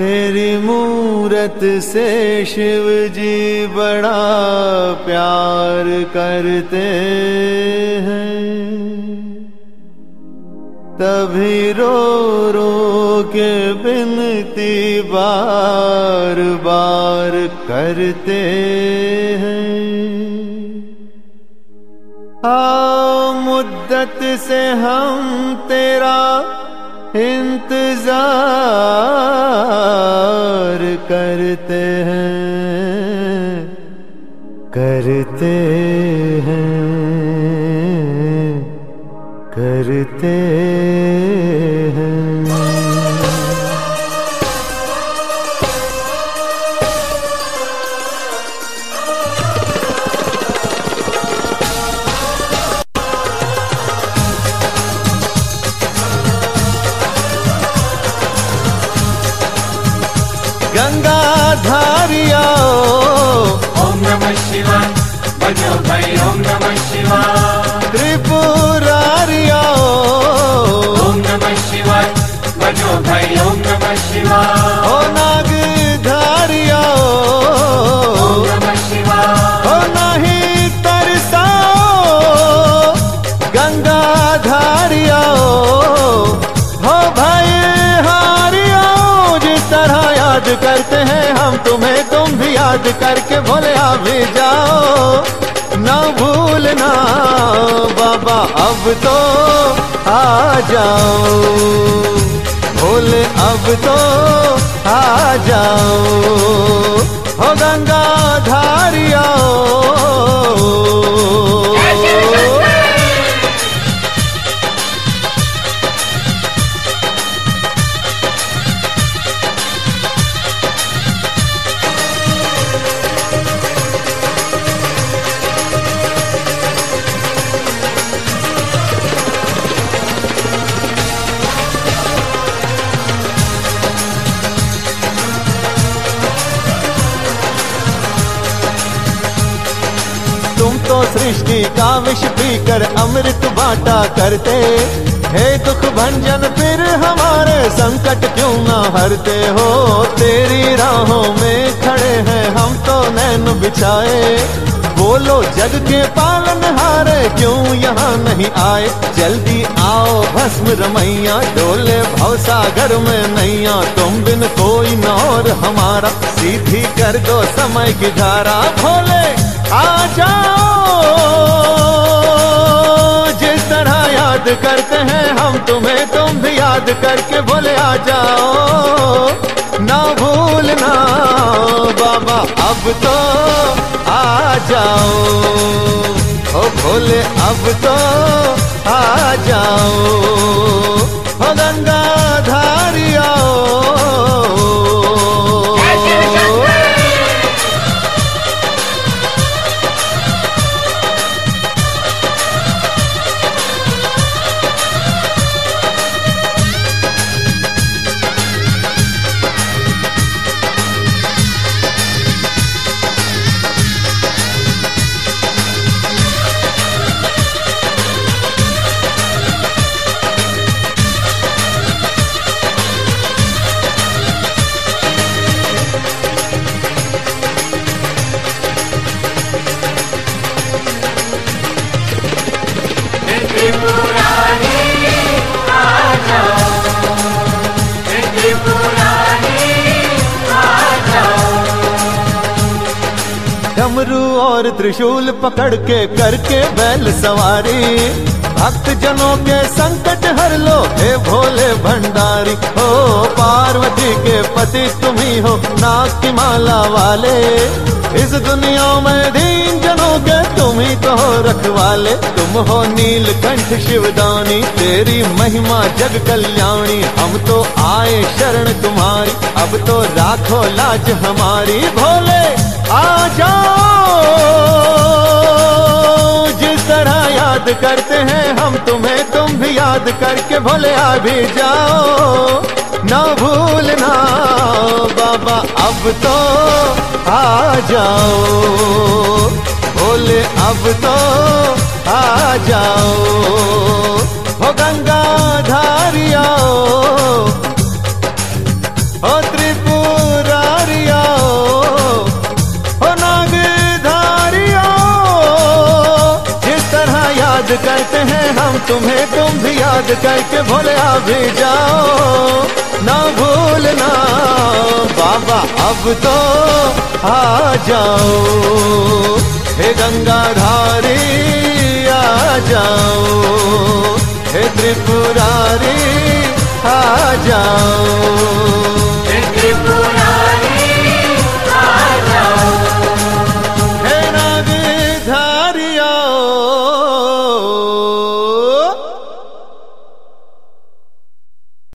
तेरी मूरत से शिव जी बड़ा प्यार करते हैं। तभी रो रो के बिनती बार बार करते हैं। आ मुद्दत से हम तेरा इंतज़ार करते हैं करते हैं करते हैं। धारिया ओम नमः शिवाय। बजो भाई ओम नमः शिवाय। त्रिपुरारिया। ओम नमः शिवाय। बजो भाई ओम नमः शिवाय। ओ नाग धारिया ओम नमः शिवाय। ओ नहीं तरसाओ गंगा धारिया हो भाई हारिया जिस तरह याद करते हैं तुम्हें तुम भी याद करके भोले आ भी जाओ, ना भूलना, बाबा, अब तो आ जाओ। भोले अब तो आ जाओ। हो गंगा तो सृष्टि का विष पीकर अमृत बांटा करते। हे दुख भंजन, फिर हमारे संकट क्यों ना हरते हो? तेरी राहों में खड़े हैं हम तो नैन बिछाए। बोलो, जग के पालन हारे क्यों यहाँ नहीं आए? जल्दी आओ भस्म रमैया, डोले भव सागर में नैया। तुम बिन कोई न और हमारा, सीधी कर दो समय की धारा। भोले याद करके भोले आ जाओ। ना भूलना, बाबा, अब तो आ जाओ। ओ भोले, अब तो आ जाओ। हो गंगा त्रिशूल पकड़ के करके बैल सवारी। भक्त जनों के संकट हर लो हे भोले भंडारी। हो पार्वती के पति तुम ही हो नाग की माला वाले। इस दुनिया में दीन जनों के तुम ही तो हो रखवाले। तुम हो नीलकंठ शिवदानी, तेरी महिमा जग कल्याणी। हम तो आए शरण तुम्हारी अब तो राखो लाज हमारी। भोले, आ जाओ! तरह याद करते हैं हम तुम्हें, तुम भी याद करके भोले आ भी जाओ। ना भूलना बाबा, अब तो आ जाओ। भोले, अब तो आ जाओ। हो गंगा धारिया ओ त्रिपुर हम तुम्हें तुम भी याद करके भोले आ भी जाओ। ना भूलना, बाबा, अब तो आ जाओ। हे गंगाधारी, आ जाओ। हे त्रिपुरारी, आ जाओ।